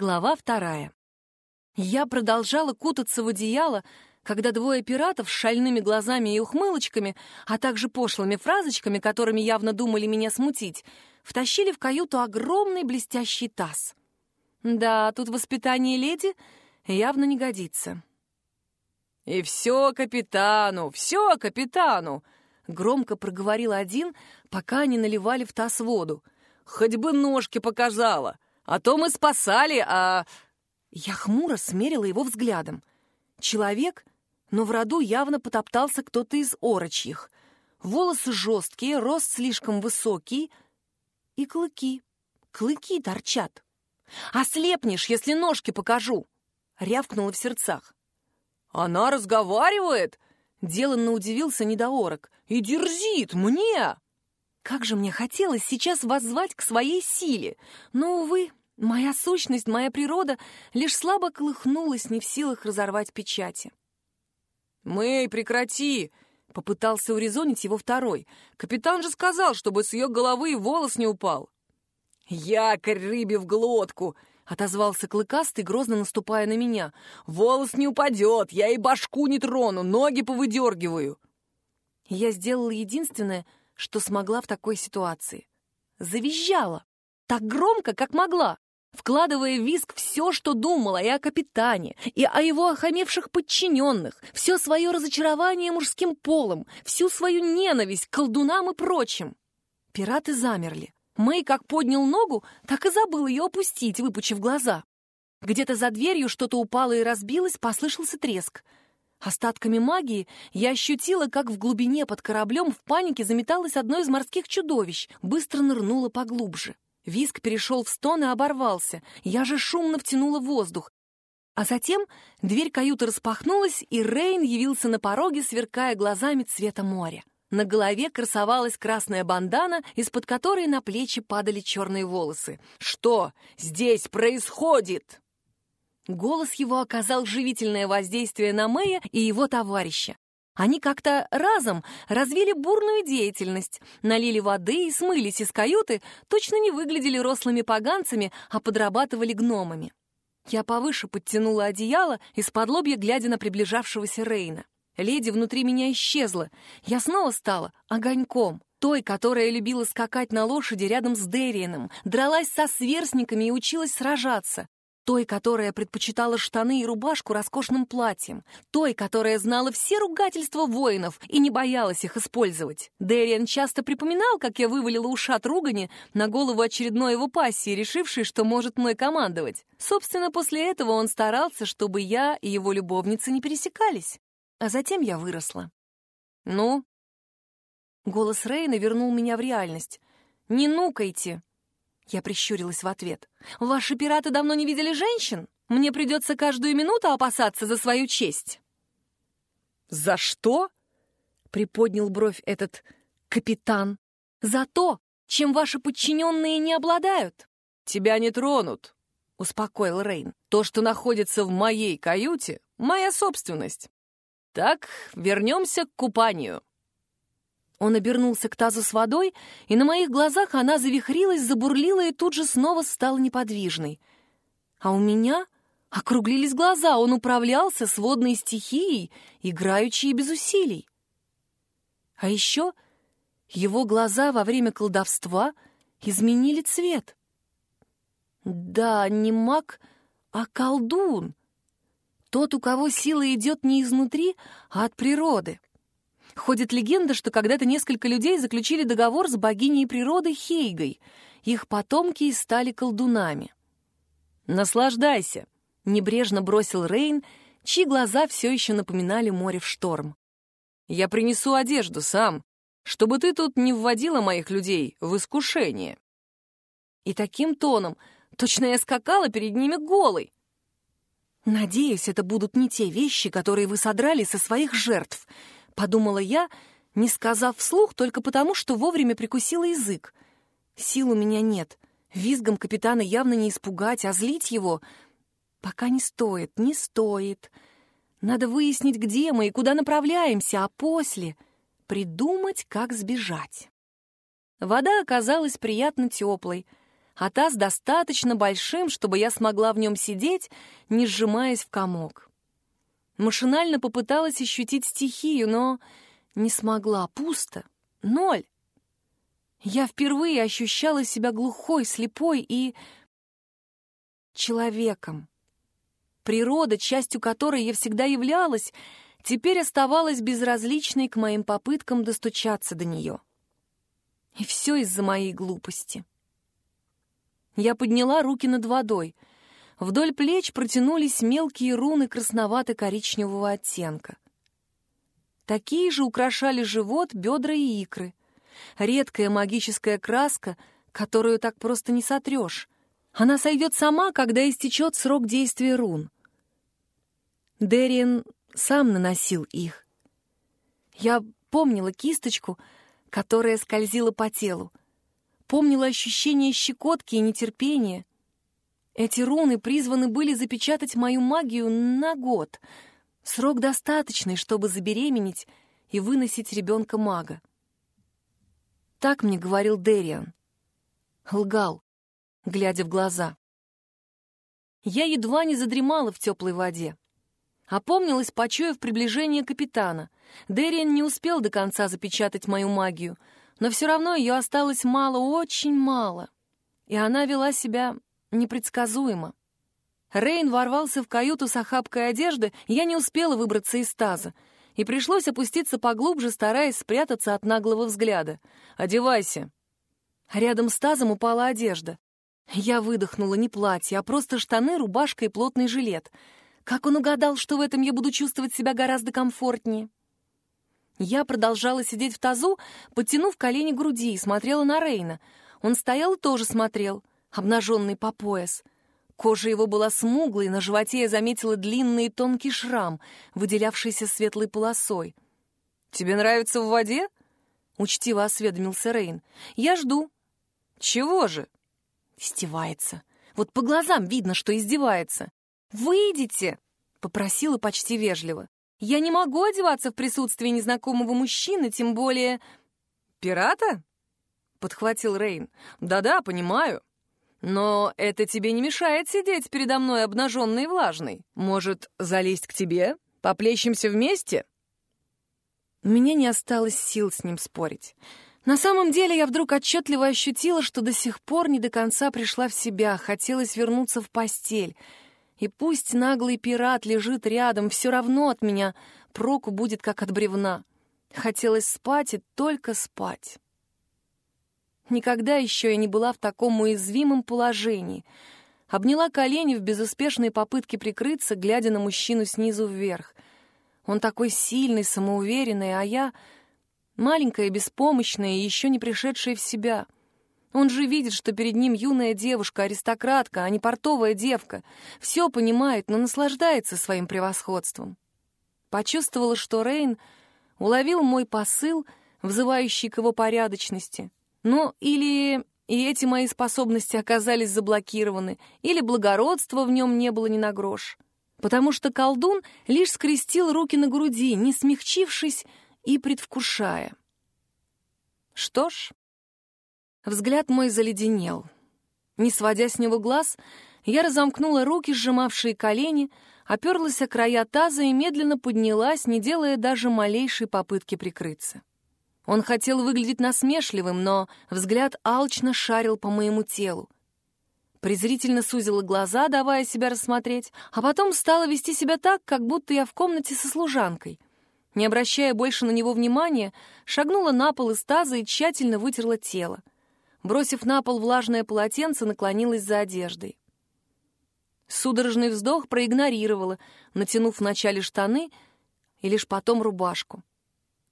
Глава вторая. Я продолжала кутаться в одеяло, когда двое пиратов с шальными глазами и ухмылочками, а также пошлыми фразочками, которыми явно думали меня смутить, втащили в каюту огромный блестящий таз. Да, тут воспитание леди явно не годится. «И все капитану, все капитану!» — громко проговорил один, пока они наливали в таз воду. «Хоть бы ножки показала!» А то мы спасали, а...» Я хмуро смерила его взглядом. Человек, но в роду явно потоптался кто-то из орочьих. Волосы жесткие, рост слишком высокий и клыки. Клыки торчат. «Ослепнешь, если ножки покажу!» — рявкнула в сердцах. «Она разговаривает?» — деланно удивился недоорок. «И дерзит мне!» Как же мне хотелось сейчас воззвать к своей силе, но, увы, Моя сущность, моя природа лишь слабо колыхнулась, не в силах разорвать печати. «Мэй, прекрати!» — попытался урезонить его второй. «Капитан же сказал, чтобы с ее головы и волос не упал». «Якорь рыбе в глотку!» — отозвался клыкастый, грозно наступая на меня. «Волос не упадет, я и башку не трону, ноги повыдергиваю». Я сделала единственное, что смогла в такой ситуации. Завизжала. Так громко, как могла вкладывая в виск все, что думала и о капитане, и о его охамевших подчиненных, все свое разочарование мужским полом, всю свою ненависть к колдунам и прочим. Пираты замерли. Мэй как поднял ногу, так и забыл ее опустить, выпучив глаза. Где-то за дверью что-то упало и разбилось, послышался треск. Остатками магии я ощутила, как в глубине под кораблем в панике заметалось одно из морских чудовищ, быстро нырнуло поглубже. Виск перешел в стон и оборвался. Я же шумно втянула воздух. А затем дверь каюты распахнулась, и Рейн явился на пороге, сверкая глазами цвета моря. На голове красовалась красная бандана, из-под которой на плечи падали черные волосы. «Что здесь происходит?» Голос его оказал живительное воздействие на Мэя и его товарища. Они как-то разом развили бурную деятельность, налили воды и смылись из каюты, точно не выглядели рослыми поганцами, а подрабатывали гномами. Я повыше подтянула одеяло, из-под лобья глядя на приближавшегося Рейна. Леди внутри меня исчезла. Я снова стала огоньком. Той, которая любила скакать на лошади рядом с Дерианом, дралась со сверстниками и училась сражаться. Той, которая предпочитала штаны и рубашку роскошным платьем. Той, которая знала все ругательства воинов и не боялась их использовать. Дэриан часто припоминал, как я вывалила ушат ругани на голову очередной его пассии, решившей, что может мной командовать. Собственно, после этого он старался, чтобы я и его любовницы не пересекались. А затем я выросла. «Ну?» Голос Рейна вернул меня в реальность. «Не нукайте!» Я прищурилась в ответ. «Ваши пираты давно не видели женщин? Мне придется каждую минуту опасаться за свою честь». «За что?» — приподнял бровь этот капитан. «За то, чем ваши подчиненные не обладают». «Тебя не тронут», — успокоил Рейн. «То, что находится в моей каюте, — моя собственность. Так, вернемся к купанию». Он обернулся к тазу с водой, и на моих глазах она завихрилась, забурлила и тут же снова стала неподвижной. А у меня округлились глаза, он управлялся с водной стихией, играючи и без усилий. А еще его глаза во время колдовства изменили цвет. Да, не маг, а колдун. Тот, у кого сила идет не изнутри, а от природы. Ходит легенда, что когда-то несколько людей заключили договор с богиней природы Хейгой. Их потомки стали колдунами. «Наслаждайся!» — небрежно бросил Рейн, чьи глаза все еще напоминали море в шторм. «Я принесу одежду сам, чтобы ты тут не вводила моих людей в искушение». И таким тоном точно я скакала перед ними голой. «Надеюсь, это будут не те вещи, которые вы содрали со своих жертв», Подумала я, не сказав вслух, только потому, что вовремя прикусила язык. Сил у меня нет. Визгом капитана явно не испугать, а злить его пока не стоит, не стоит. Надо выяснить, где мы и куда направляемся, а после придумать, как сбежать. Вода оказалась приятно теплой, а таз достаточно большим, чтобы я смогла в нем сидеть, не сжимаясь в комок. Машинально попыталась ощутить стихию, но не смогла. Пусто. Ноль. Я впервые ощущала себя глухой, слепой и... человеком. Природа, частью которой я всегда являлась, теперь оставалась безразличной к моим попыткам достучаться до нее. И все из-за моей глупости. Я подняла руки над водой. Вдоль плеч протянулись мелкие руны красновато-коричневого оттенка. Такие же украшали живот, бедра и икры. Редкая магическая краска, которую так просто не сотрешь. Она сойдет сама, когда истечет срок действия рун. Дерриен сам наносил их. Я помнила кисточку, которая скользила по телу помнила ощущение щекотки и нетерпения. Эти руны призваны были запечатать мою магию на год. Срок достаточный, чтобы забеременеть и выносить ребенка-мага. Так мне говорил Дериан. Лгал, глядя в глаза. Я едва не задремала в теплой воде. Опомнилась, почуяв приближение капитана. Дериан не успел до конца запечатать мою магию — но все равно ее осталось мало, очень мало. И она вела себя непредсказуемо. Рейн ворвался в каюту с охапкой одежды, я не успела выбраться из таза, и пришлось опуститься поглубже, стараясь спрятаться от наглого взгляда. «Одевайся!» Рядом с тазом упала одежда. Я выдохнула не платье, а просто штаны, рубашка и плотный жилет. Как он угадал, что в этом я буду чувствовать себя гораздо комфортнее? Я продолжала сидеть в тазу, подтянув колени к груди, и смотрела на Рейна. Он стоял и тоже смотрел, обнаженный по пояс. Кожа его была смуглой, на животе я заметила длинный и тонкий шрам, выделявшийся светлой полосой. «Тебе нравится в воде?» — учтиво осведомился Рейн. «Я жду». «Чего же?» Издевается. Вот по глазам видно, что издевается. «Выйдите!» — попросила почти вежливо. Я не могу одеваться в присутствии незнакомого мужчины, тем более... «Пирата?» — подхватил Рейн. «Да-да, понимаю. Но это тебе не мешает сидеть передо мной обнаженной и влажной. Может, залезть к тебе? Поплещемся вместе?» У меня не осталось сил с ним спорить. На самом деле я вдруг отчетливо ощутила, что до сих пор не до конца пришла в себя, хотелось вернуться в постель — и пусть наглый пират лежит рядом, все равно от меня проку будет, как от бревна. Хотелось спать и только спать. Никогда еще я не была в таком уязвимом положении. Обняла колени в безуспешной попытке прикрыться, глядя на мужчину снизу вверх. Он такой сильный, самоуверенный, а я маленькая, беспомощная и еще не пришедшая в себя — он же видит, что перед ним юная девушка, аристократка, а не портовая девка. Все понимает, но наслаждается своим превосходством. Почувствовала, что Рейн уловил мой посыл, взывающий к его порядочности. Ну, или и эти мои способности оказались заблокированы, или благородства в нем не было ни на грош. Потому что колдун лишь скрестил руки на груди, не смягчившись и предвкушая. Что ж, Взгляд мой заледенел. Не сводя с него глаз, я разомкнула руки, сжимавшие колени, оперлась о края таза и медленно поднялась, не делая даже малейшей попытки прикрыться. Он хотел выглядеть насмешливым, но взгляд алчно шарил по моему телу. Презрительно сузила глаза, давая себя рассмотреть, а потом стала вести себя так, как будто я в комнате со служанкой. Не обращая больше на него внимания, шагнула на пол из таза и тщательно вытерла тело бросив на пол влажное полотенце, наклонилась за одеждой. Судорожный вздох проигнорировала, натянув вначале штаны и лишь потом рубашку.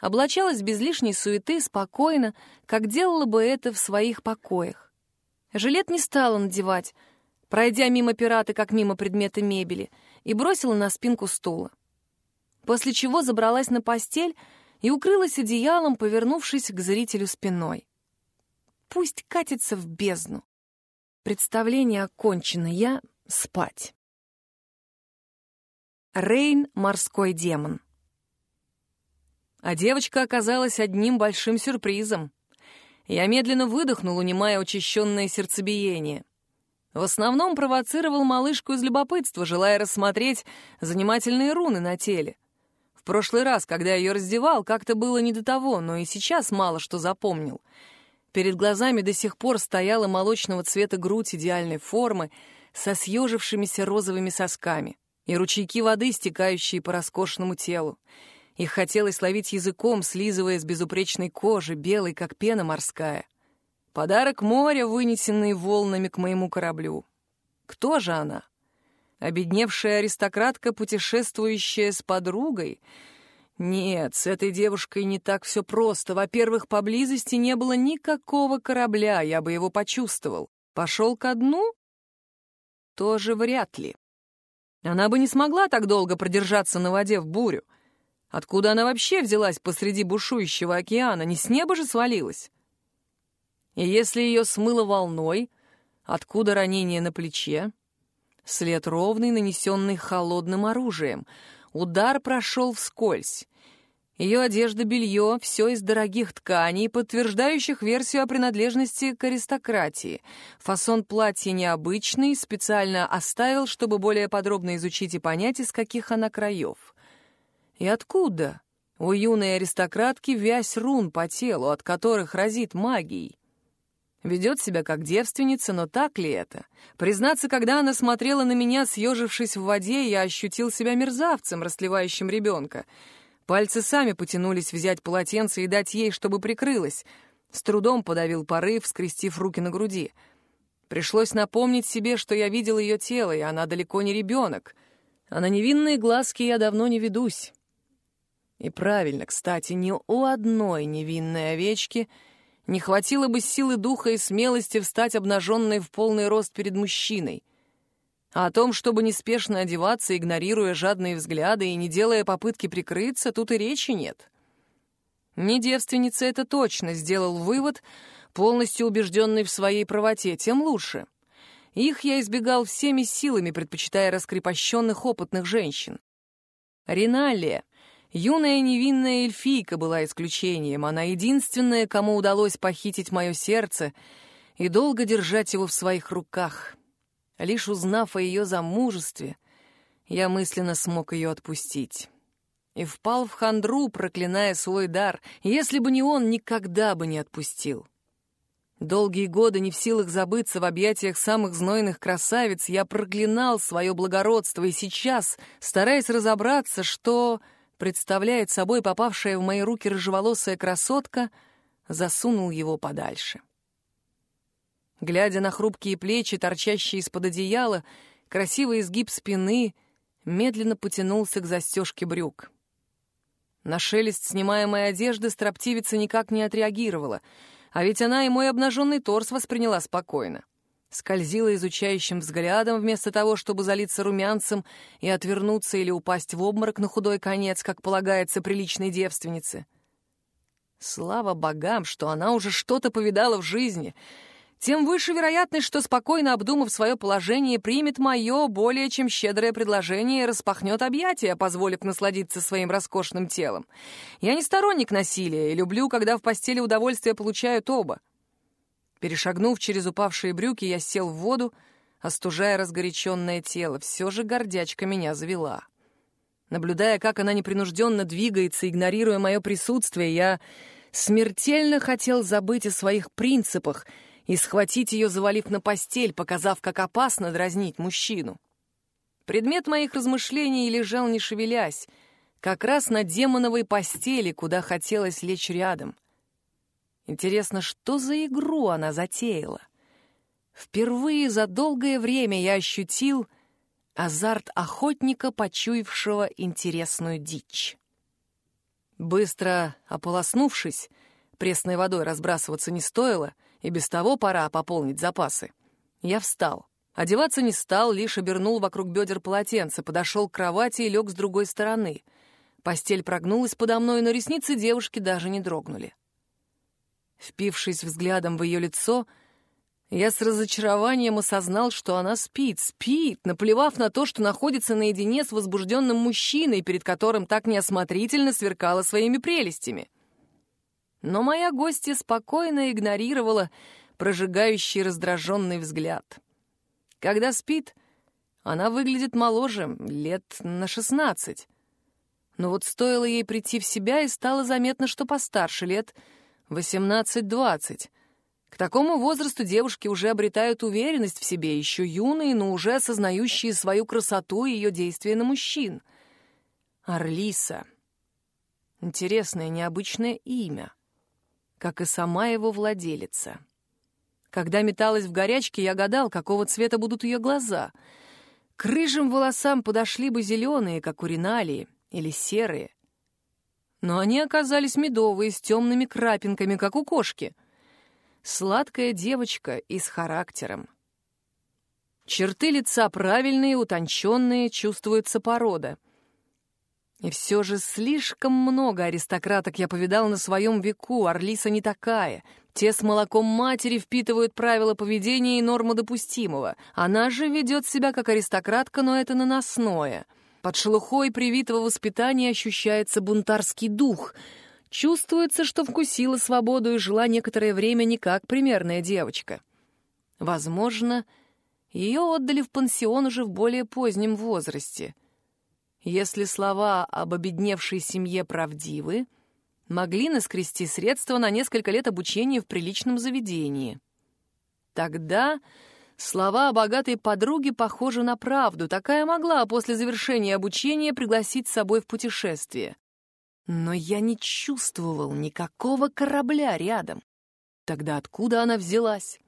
Облачалась без лишней суеты, спокойно, как делала бы это в своих покоях. Жилет не стала надевать, пройдя мимо пираты, как мимо предмета мебели, и бросила на спинку стула. После чего забралась на постель и укрылась одеялом, повернувшись к зрителю спиной. Пусть катится в бездну. Представление окончено, я спать. Рейн — морской демон. А девочка оказалась одним большим сюрпризом. Я медленно выдохнул, унимая учащенное сердцебиение. В основном провоцировал малышку из любопытства, желая рассмотреть занимательные руны на теле. В прошлый раз, когда ее раздевал, как-то было не до того, но и сейчас мало что запомнил. Перед глазами до сих пор стояла молочного цвета грудь идеальной формы со съежившимися розовыми сосками и ручейки воды, стекающие по роскошному телу. Их хотелось ловить языком, слизывая с безупречной кожи, белой, как пена морская. Подарок моря, вынесенный волнами к моему кораблю. Кто же она? Обедневшая аристократка, путешествующая с подругой? Нет, с этой девушкой не так все просто. Во-первых, поблизости не было никакого корабля, я бы его почувствовал. Пошел ко дну? Тоже вряд ли. Она бы не смогла так долго продержаться на воде в бурю. Откуда она вообще взялась посреди бушующего океана? Не с неба же свалилась? И если ее смыло волной, откуда ранение на плече? След ровный, нанесенный холодным оружием. Удар прошел вскользь. Ее одежда, белье — все из дорогих тканей, подтверждающих версию о принадлежности к аристократии. Фасон платья необычный, специально оставил, чтобы более подробно изучить и понять, из каких она краев. И откуда? У юной аристократки вязь рун по телу, от которых разит магией. Ведет себя как девственница, но так ли это? Признаться, когда она смотрела на меня, съежившись в воде, я ощутил себя мерзавцем, расливающим ребенка. Пальцы сами потянулись взять полотенце и дать ей, чтобы прикрылась. С трудом подавил порыв, скрестив руки на груди. Пришлось напомнить себе, что я видел ее тело, и она далеко не ребенок. А на невинные глазки я давно не ведусь. И правильно, кстати, ни у одной невинной овечки не хватило бы силы духа и смелости встать обнаженной в полный рост перед мужчиной. А о том, чтобы неспешно одеваться, игнорируя жадные взгляды и не делая попытки прикрыться, тут и речи нет. Не девственница это точно, сделал вывод, полностью убежденный в своей правоте, тем лучше. Их я избегал всеми силами, предпочитая раскрепощенных опытных женщин. Риналия, Юная невинная эльфийка была исключением. Она единственная, кому удалось похитить мое сердце и долго держать его в своих руках. Лишь узнав о ее замужестве, я мысленно смог ее отпустить. И впал в хандру, проклиная свой дар. Если бы не он, никогда бы не отпустил. Долгие годы не в силах забыться в объятиях самых знойных красавиц, я проклинал свое благородство, и сейчас, стараясь разобраться, что представляет собой попавшая в мои руки рыжеволосая красотка, засунул его подальше. Глядя на хрупкие плечи, торчащие из-под одеяла, красивый изгиб спины, медленно потянулся к застежке брюк. На шелест снимаемой одежды строптивица никак не отреагировала, а ведь она и мой обнаженный торс восприняла спокойно скользила изучающим взглядом вместо того, чтобы залиться румянцем и отвернуться или упасть в обморок на худой конец, как полагается приличной девственнице. Слава богам, что она уже что-то повидала в жизни. Тем выше вероятность, что, спокойно обдумав свое положение, примет мое более чем щедрое предложение и распахнет объятия, позволив насладиться своим роскошным телом. Я не сторонник насилия и люблю, когда в постели удовольствие получают оба. Перешагнув через упавшие брюки, я сел в воду, остужая разгоряченное тело. Все же гордячка меня завела. Наблюдая, как она непринужденно двигается, игнорируя мое присутствие, я смертельно хотел забыть о своих принципах и схватить ее, завалив на постель, показав, как опасно дразнить мужчину. Предмет моих размышлений лежал, не шевелясь, как раз на демоновой постели, куда хотелось лечь рядом — Интересно, что за игру она затеяла? Впервые за долгое время я ощутил азарт охотника, почуявшего интересную дичь. Быстро ополоснувшись, пресной водой разбрасываться не стоило, и без того пора пополнить запасы. Я встал. Одеваться не стал, лишь обернул вокруг бедер полотенце, подошел к кровати и лег с другой стороны. Постель прогнулась подо мной, но ресницы девушки даже не дрогнули. Впившись взглядом в ее лицо, я с разочарованием осознал, что она спит, спит, наплевав на то, что находится наедине с возбужденным мужчиной, перед которым так неосмотрительно сверкала своими прелестями. Но моя гостья спокойно игнорировала прожигающий раздраженный взгляд. Когда спит, она выглядит моложе, лет на шестнадцать. Но вот стоило ей прийти в себя, и стало заметно, что постарше, лет восемнадцать-двадцать. К такому возрасту девушки уже обретают уверенность в себе, еще юные, но уже осознающие свою красоту и ее действия на мужчин. Орлиса. Интересное, необычное имя. Как и сама его владелица. Когда металась в горячке, я гадал, какого цвета будут ее глаза. К рыжим волосам подошли бы зеленые, как у Риналии, или серые. Но они оказались медовые, с темными крапинками, как у кошки. Сладкая девочка и с характером. Черты лица правильные, утонченные, чувствуется порода. И все же слишком много аристократок я повидал на своем веку, Орлиса не такая — те с молоком матери впитывают правила поведения и норму допустимого. Она же ведет себя как аристократка, но это наносное. Под шелухой привитого воспитания ощущается бунтарский дух. Чувствуется, что вкусила свободу и жила некоторое время не как примерная девочка. Возможно, ее отдали в пансион уже в более позднем возрасте. Если слова об обедневшей семье правдивы — могли наскрести средства на несколько лет обучения в приличном заведении. Тогда слова о богатой подруге похожи на правду. Такая могла после завершения обучения пригласить с собой в путешествие. Но я не чувствовал никакого корабля рядом. Тогда откуда она взялась?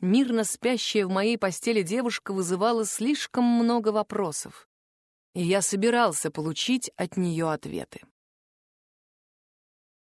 Мирно спящая в моей постели девушка вызывала слишком много вопросов, и я собирался получить от нее ответы.